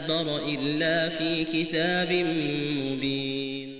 أكبر إلا في كتاب مبين.